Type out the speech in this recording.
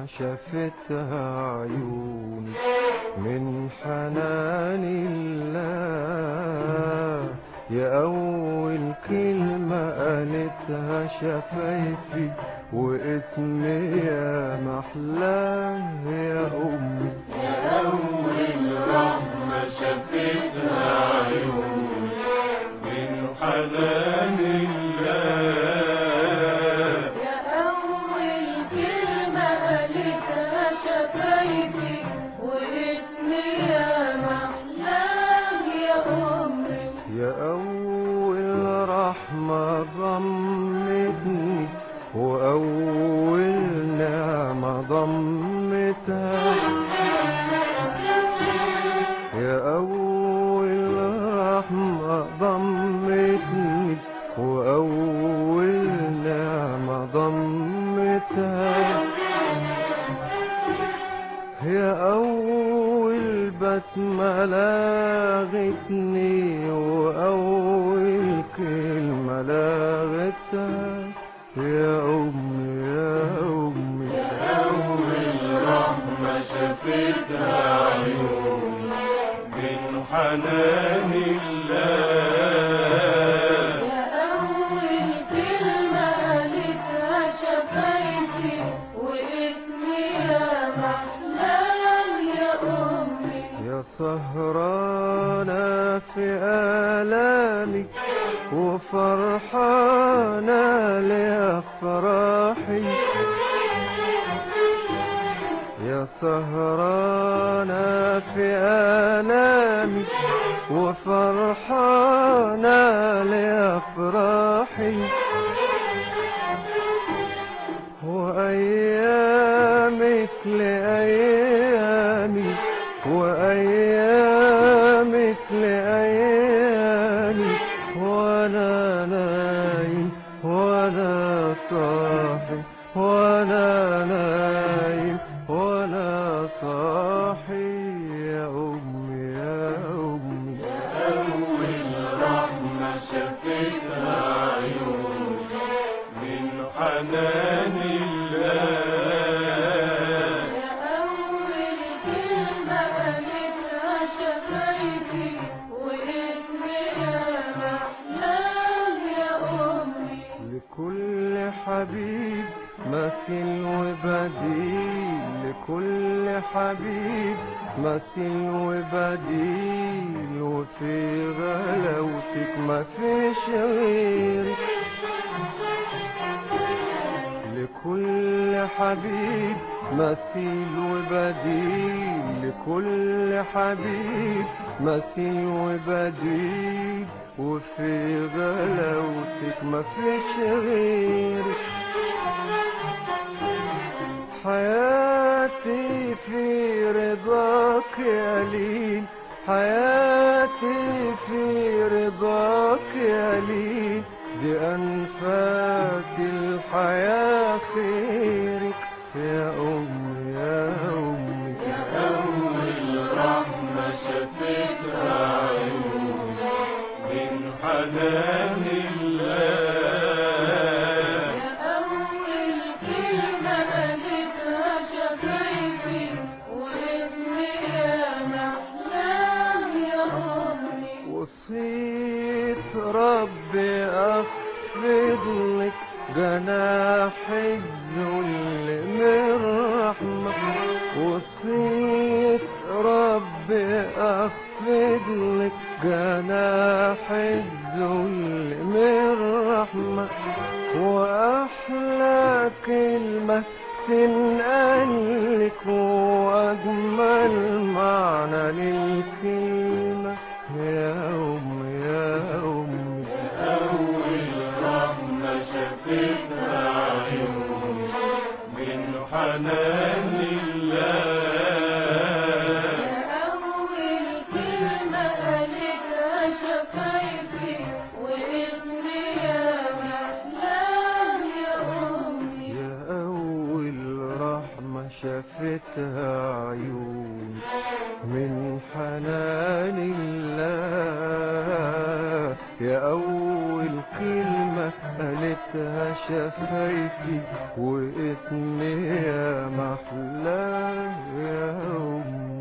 الرحمة شافتها عيوني من حنان الله. يا أول كلمة قالتها شفايفي واسمي يا محلاه يا أمي. رحمة ضمتني وأول نعمة ضمتها يا أول رحمة ضمتني وأول نعمة ضمتها يا أول بسمة لاغتني وأول كلمة لاغتها يا سهرانة في آلامي وفرحانة لأفراحي يا سهرانة في آلامي وفرحانة لأفراحي what حبيب مثل وبديل لكل حبيب. مثل وبديل وفي غلاوتك ما فيش غيرك لكل حبيب مثيل وبديل لكل حبيب. مثيل وبديل وفي غلاوتك ما فيش غيرك حياتي في رضاك يا ليل. حياتي في رضاك يا ليل. بأنفاس الحياة خيرك حنان الله. يا أول كلمة قالتها شفايفي واسمي يا محلاه يا أمي وصيت ربي أخفض لك جناح الذل من رحمة. وصيت ربي أخفض لك جناح الذل من رحمة وأحلى كلمة تنقلك شفتها عيون من حنان الله. يا أول كلمة قالتها شفايفي واسمي يا محلاه يا أمي.